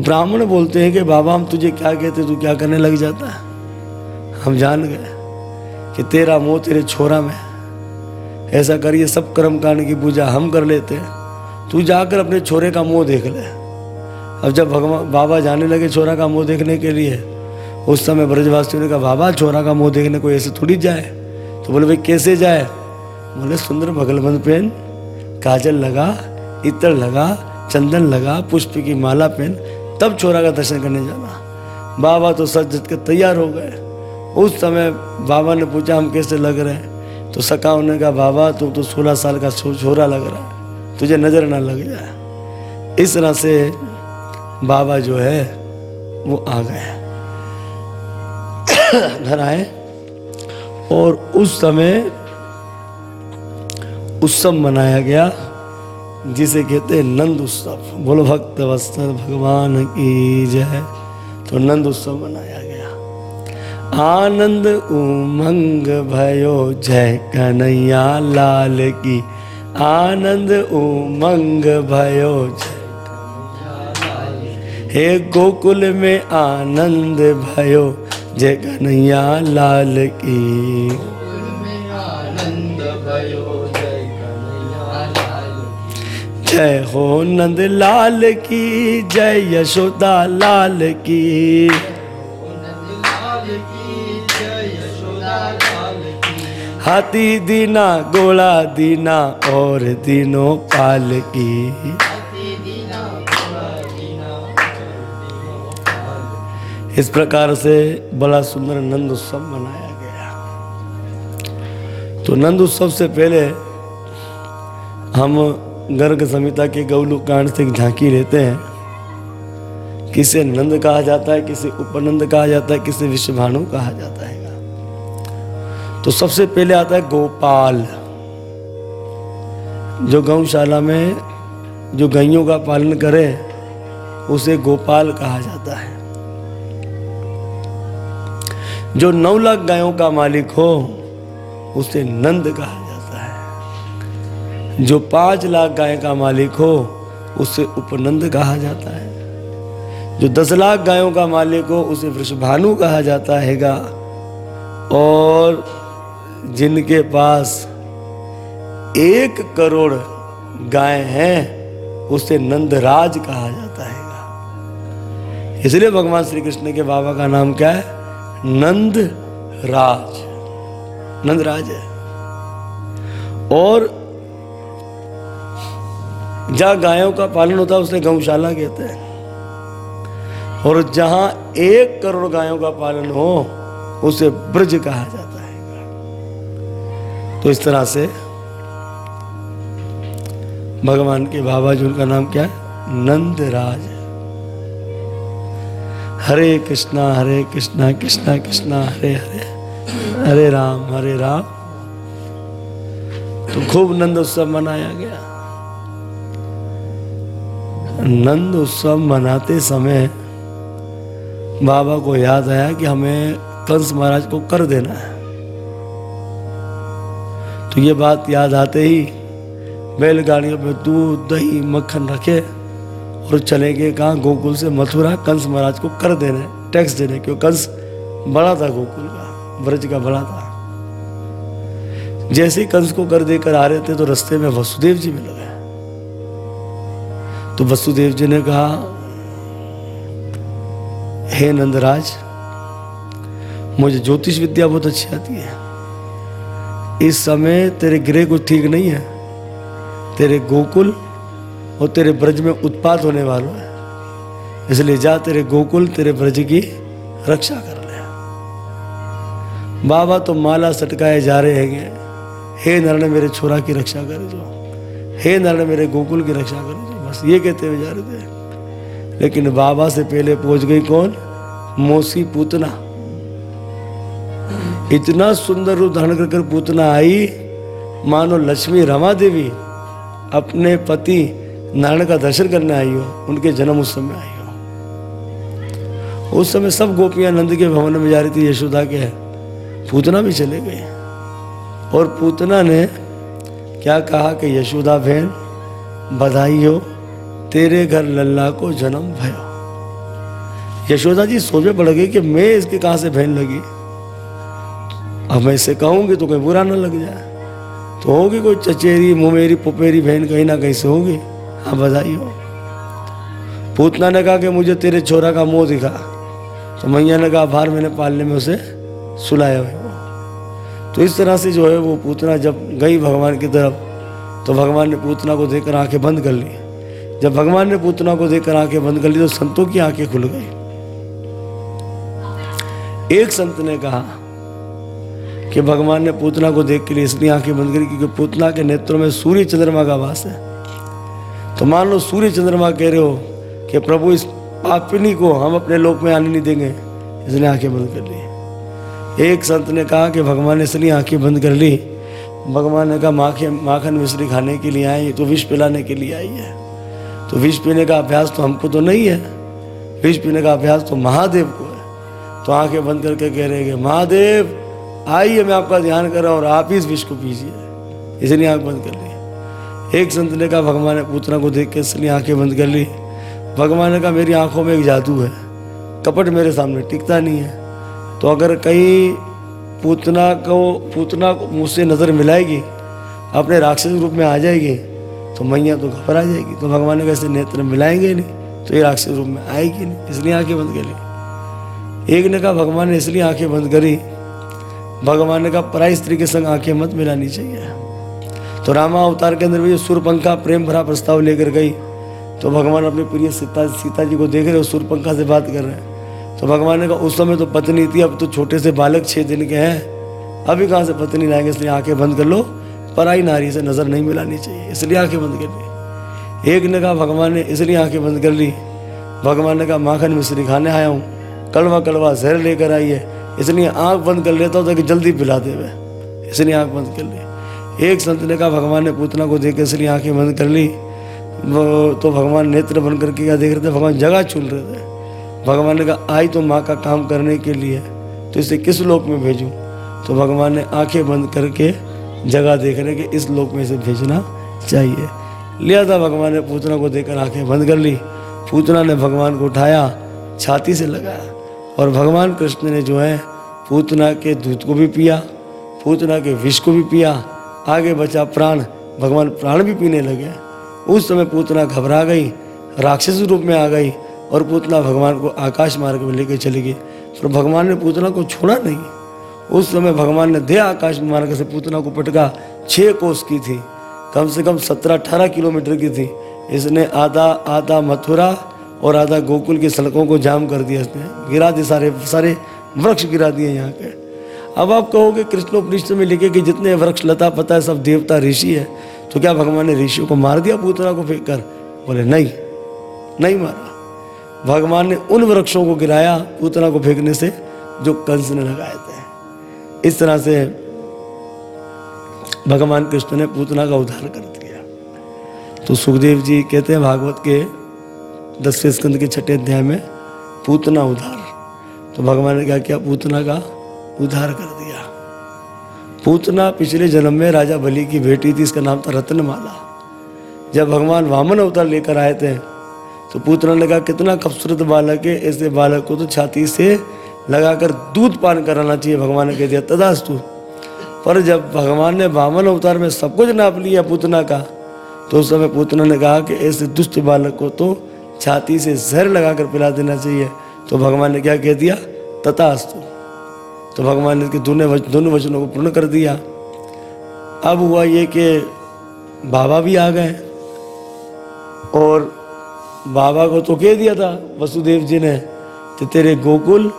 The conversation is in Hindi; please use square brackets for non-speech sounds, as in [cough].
तो ब्राह्मण बोलते हैं कि बाबा, हम तुझे क्या कहते, तू क्या करने लग जाता हम जान गए कि तेरा मोह तेरे छोरा में ऐसा करिए, सब कर्म कांड की पूजा हम कर लेते हैं। तू जाकर अपने छोरे का मुँह देख ले। अब जब भगवान, बाबा जाने लगे छोरा का मुँह देखने के लिए, उस समय ब्रजवासियों ने कहा, बाबा, छोरा का मुँह देखने को ऐसे थोड़ी जाए? तो बोले, भाई, कैसे जाए? बोले, सुंदर बगलबंद पहन काजल लगा, इत्र लगा, चंदन लगा, पुष्प की माला पहन तब छोरा का दर्शन करने जाना। बाबा तो सज के तैयार हो गए। उस समय बाबा ने पूछा, हम कैसे लग रहे हैं? तो सका उन्होंने कहा, बाबा, तू तो सोलह साल का छोरा लग रहा है। तुझे नज़र ना लग जाए। इस तरह से बाबा जो है, वो आ गए। [coughs] घर आए और उस समय उत्सव मनाया गया। जिसे कहते हैं नंद उत्सव। बोलो, भक्त वस्त्र भगवान की जय। तो नंद उत्सव मनाया गया। आनंद उमंग भयो, जय कन्हैया लाल की। आनंद उमंग भयो, जय हे गोकुल में आनंद भयो, जय कन्हैया लाल की। जय हो नंद लाल की, जय यशोदा लाल की। हाथी दीना गोला दीना और तीनों पाल की। दीना दीना दीनो इस प्रकार से बड़ा सुंदर नंद उत्सव मनाया गया। तो नंद उत्सव से पहले हम गर्ग संहिता के गौलू कांड से झांकी रहते हैं। किसे नंद कहा जाता है, किसे उपनंद कहा जाता है, किसे विश्वभानु कहा जाता है। तो सबसे पहले आता है गोपाल। जो गौशाला में जो गायों का पालन करे, उसे गोपाल कहा जाता है। जो नौ लाख गायों का मालिक हो, उसे नंद कहा जाता है। जो पाँच लाख गाय का मालिक हो, उसे उपनंद कहा जाता है। जो दस लाख गायों का मालिक हो, उसे वृषभानु कहा जाता हैगा। और जिनके पास एक करोड़ गाय हैं, उसे नंदराज कहा जाता है इसलिए भगवान श्री कृष्ण के बाबा का नाम क्या है? नंद राज नंदराज है। और जहाँ गायों का पालन होता है उसे गौशाला कहते हैं। और जहाँ एक करोड़ गायों का पालन हो, उसे ब्रज कहा जाता है। तो इस तरह से भगवान के बाबा जी, उनका नाम क्या है? नंदराज। हरे कृष्णा हरे कृष्णा कृष्णा कृष्णा, हरे हरे हरे राम हरे राम। तो खूब नंद उत्सव मनाया गया। नंद उत्सव मनाते समय बाबा को याद आया कि हमें कंस महाराज को कर देना है। तो ये बात याद आते ही बैलगाड़ियों में दूध, दही, मक्खन रखे और चले गए कहाँ? गोकुल से मथुरा। कंस महाराज को कर देने, टैक्स देने, क्यों? कंस बड़ा था गोकुल का, ब्रज का बड़ा था। जैसे कंस को कर देकर आ रहे थे तो रास्ते में वसुदेव जी मिल गए। तो वसुदेव जी ने कहा, हे नंदराज, मुझे ज्योतिष विद्या बहुत अच्छी आती है। इस समय तेरे गृह कुछ ठीक नहीं है। तेरे गोकुल और तेरे ब्रज में उत्पात होने वाला है। इसलिए जा तेरे गोकुल, तेरे ब्रज की रक्षा कर ले। बाबा तो माला सटकाए जा रहे हैं। हे नरण मेरे छोरा की रक्षा कर जो हे नरण मेरे गोकुल की रक्षा कर जो बस ये कहते हुए जा रहे थे। लेकिन बाबा से पहले पहुँच गई, कौन? मौसी पूतना। इतना सुंदर रूप धारण कर कर पूतना आई। मानो लक्ष्मी रमा देवी अपने पति नारायण का दर्शन करने आई हो, उनके जन्म उस समय आई हो। उस समय सब गोपियाँ नंद के भवन में जा रही थी, यशोदा के। पूतना भी चले गए। और पूतना ने क्या कहा कि, यशोदा बहन, बधाई हो तेरे घर लल्ला को जन्म भयो। यशोदा जी सोचे पड़ गई कि मैं इसके कहाँ से बहन लगी? अब मैं इसे कहूँगी तो कोई बुरा ना लग जाए। तो होगी कोई चचेरी, मुमेरी, पुपेरी बहन कहीं ना कहीं से होगी। हाँ बधाई हो पूतना ने कहा कि मुझे तेरे छोरा का मुँह दिखा। तो मैया ने कहा, भार, मैंने पालने में उसे सुलाया हुआ तो इस तरह से जो है वो पूतना जब गई भगवान की तरफ़ तो भगवान ने पूतना को देखकर आँखें बंद कर ली। जब भगवान ने पूतना को देखकर आँखें बंद कर ली तो संतों की आँखें खुल गई। एक संत ने कहा कि भगवान ने पूतना को देख के लिए इसलिए आँखें बंद करी क्योंकि पूतना के नेत्रों में सूर्य चंद्रमा का वास है। तो मान लो सूर्य चंद्रमा कह रहे हो कि प्रभु, इस पापिनी को हम अपने लोक में आने नहीं देंगे। इसने आँखें बंद कर ली। एक संत ने कहा कि भगवान ने इसलिए आँखें बंद कर ली। भगवान ने कहा माखन माखन मिश्री खाने के लिए आई तो विष पिलाने के लिए आई है। तो विष पीने का अभ्यास तो हमको तो नहीं है। विष पीने का अभ्यास तो महादेव को है। तो आँखें बंद करके कह रहे हैं महादेव, आइए, मैं आपका ध्यान कर रहा हूँ और आप ही इस विष को पीजिए। इसलिए आँख बंद कर ली। एक संत ने कहा, भगवान ने पूतना को देख के इसलिए आँखें बंद कर ली। भगवान ने कहा, मेरी आँखों में एक जादू है। कपट मेरे सामने टिकता नहीं है। तो अगर कहीं पूतना को पूतना को मुझसे नज़र मिलाएगी, अपने राक्षस रूप में आ जाएगी तो मैया तो घबरा जाएगी तो भगवान ने कैसे नेत्र मिलाएँगे नहीं तो ये राक्षस रूप में आएगी नहीं, इसलिए आँखें बंद करी एक ने कहा, भगवान ने इसलिए आँखें बंद करी। भगवान ने कहा, पराई स्त्री के संग आँखें मत मिलानी चाहिए। तो रामा अवतार के अंदर भी सुरपंखा प्रेम भरा प्रस्ताव लेकर गई तो भगवान अपने प्रिय सीता सीता जी को देख रहे हो सुरपंखा से बात कर रहे हैं। तो भगवान ने कहा, उस समय तो पत्नी थी, अब तो छोटे से बालक छः दिन के हैं, अभी कहाँ से पत्नी लाएँगे, इसलिए आँखें बंद कर लो। पराई नारी से नज़र नहीं मिलानी चाहिए, इसलिए आँखें बंद कर ली एक ने कहा, भगवान ने इसलिए आँखें बंद कर ली। भगवान ने कहा, माखन मिश्री खाने आया हूँ। कड़वा कड़वा जहर लेकर आई है। इसलिए आँख बंद कर लेता हूँ ताकि जल्दी पिला दे वह इसलिए आँख बंद कर ली। एक संत ने कहा, भगवान ने पूतना को देख इसलिए आँखें बंद कर ली। वो तो भगवान नेत्र बंद करके क्या देख रहे थे? भगवान जगह चुन रहे थे। भगवान ने कहा, आई तो माँ का काम करने के लिए तो इसे किस लोक में भेजूं? तो भगवान ने आँखें बंद करके जगह देख रहे कि इस लोक में इसे भेजना चाहिए। लिया था भगवान ने पूतना को देखकर आँखें बंद कर ली। पूतना ने भगवान को उठाया, छाती से लगाया और भगवान कृष्ण ने जो है पूतना के दूध को भी पिया, पूतना के विष को भी पिया। आगे बचा प्राण, भगवान प्राण भी पीने लगे। उस समय पूतना घबरा गई, राक्षस रूप में आ गई और पूतना भगवान को आकाश मार्ग में लेकर चली गई। पर भगवान ने पूतना को छोड़ा नहीं। उस समय भगवान ने दे आकाश मार्ग से पूतना को पटका छः कोस की थी। कम से कम सत्रह अठारह किलोमीटर की थी। इसने आधा आधा मथुरा और आधा गोकुल की सड़कों को जाम कर दिया इसने। गिरा दिए सारे सारे वृक्ष गिरा दिए यहाँ के अब आप कहोगे कृष्णोपनिषद में लिखे कि जितने वृक्ष, लता, पता है सब देवता ऋषि है तो क्या भगवान ने ऋषियों को मार दिया पूतना को फेंक कर बोले, नहीं नहीं मारा। भगवान ने उन वृक्षों को गिराया पूतना को फेंकने से जो कंस ने लगाए थे। इस तरह से भगवान कृष्ण ने पूतना का उद्धार कर दिया। तो सुखदेव जी कहते हैं, भागवत के दसवें स्कंद के छठे अध्याय में पूतना उद्धार तो भगवान ने क्या किया? पूतना का उद्धार कर दिया। पूतना पिछले जन्म में राजा बलि की बेटी थी, इसका नाम था रत्नमाला। जब भगवान वामन अवतार लेकर आए थे तो पूतना ने कहा, कितना खूबसूरत बालक है, ऐसे बालक को तो छाती से लगाकर दूध पान कराना चाहिए भगवान ने कह दिया तदास्तु। पर जब भगवान ने वामन अवतार में सब कुछ नाप लिया पूतना का तो उस समय पूतना ने कहा कि ऐसे दुष्ट बालक को तो छाती से जहर लगाकर पिला देना चाहिए। तो भगवान ने क्या कह दिया? तथास्तु तो भगवान ने इसके दोनों दोनों वचनों को पूर्ण कर दिया। अब हुआ ये कि बाबा भी आ गए और बाबा को तो कह दिया था, वसुदेव जी ने कि तेरे गोकुल